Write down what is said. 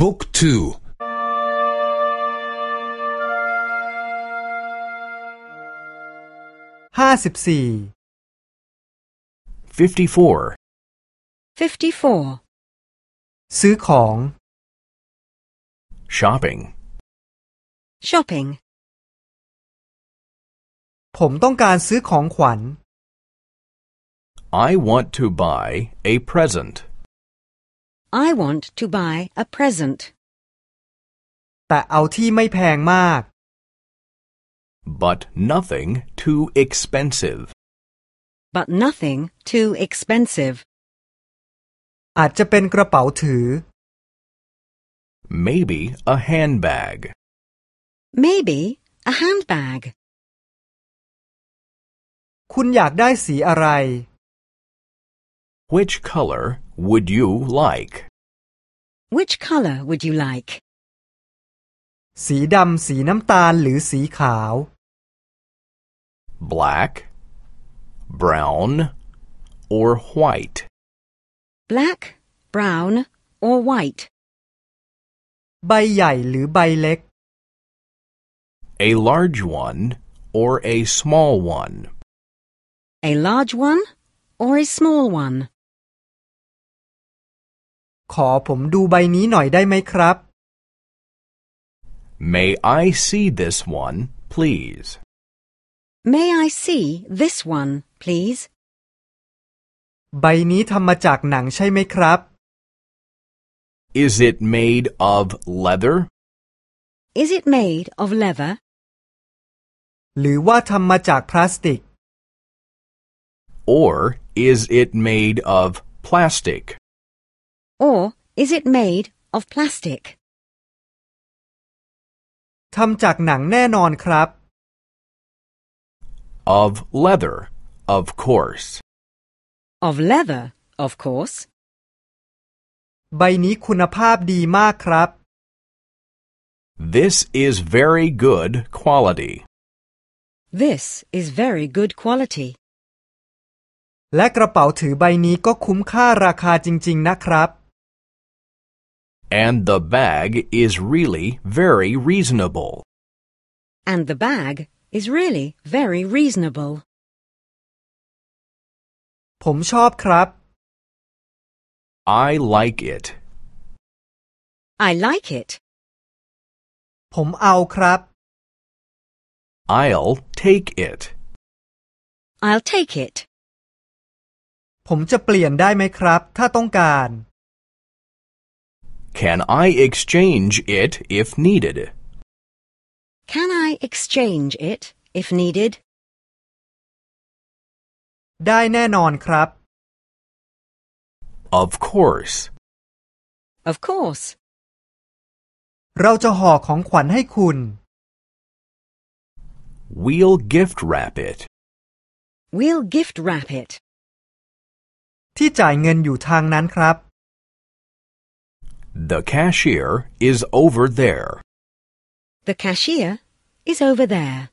บุ๊กทูห้าสิบสี่ 54. 54. ซื้อของ Shopping. Shopping. ผมต้องการซื้อของขวัญ I want to buy a present. I want to buy a present. แต่เอาที่ไม่แพงมาก but nothing too expensive. But nothing too expensive. อาจจะเป็นกระเป๋าถือ Maybe a handbag. Maybe a handbag. คุณอยากได้สีอะไร Which color would you like? Which color would you like? สีดำ สีน้ำตาล หรือสีขาว Black, brown, or white? Black, brown, or white? ใบใหญ่หรือใบเล็ก A large one or a small one? A large one or a small one? ขอผมดูใบนี้หน่อยได้ไหมครับ May I see this one, please? May I see this one, please? ใบนี้ทำมาจากหนังใช่ไหมครับ Is it made of leather? Is it made of leather? หรือว่าทำมาจากพลาสติก Or is it made of plastic? Or is it made of plastic? ทำจากหนังแน่นอนครับ Of leather, of course. Of leather, of course. ใบนี้คุณภาพดีมากครับ This is very good quality. This is very good quality. และกระเป๋าถือใบนี้ก็คุ้มค่าราคาจริง ๆ นะครับ And the bag is really very reasonable. And the bag is really very reasonable. ผมชอบครับ I like it. I like it. ผมเอาครับ I'll take it. I'll take it. ผมจะเปลี่ยนได้ไหมครับ ถ้าต้องการ Can I exchange it if needed? Can I exchange it if needed? ได้แน่นอนครับ Of course. Of course. เราจะห่อของขวัญให้คุณ We'll gift wrap it. We'll gift wrap it. ที่จ่ายเงินอยู่ทางนั้นครับ the cashier is over there. The cashier is over there.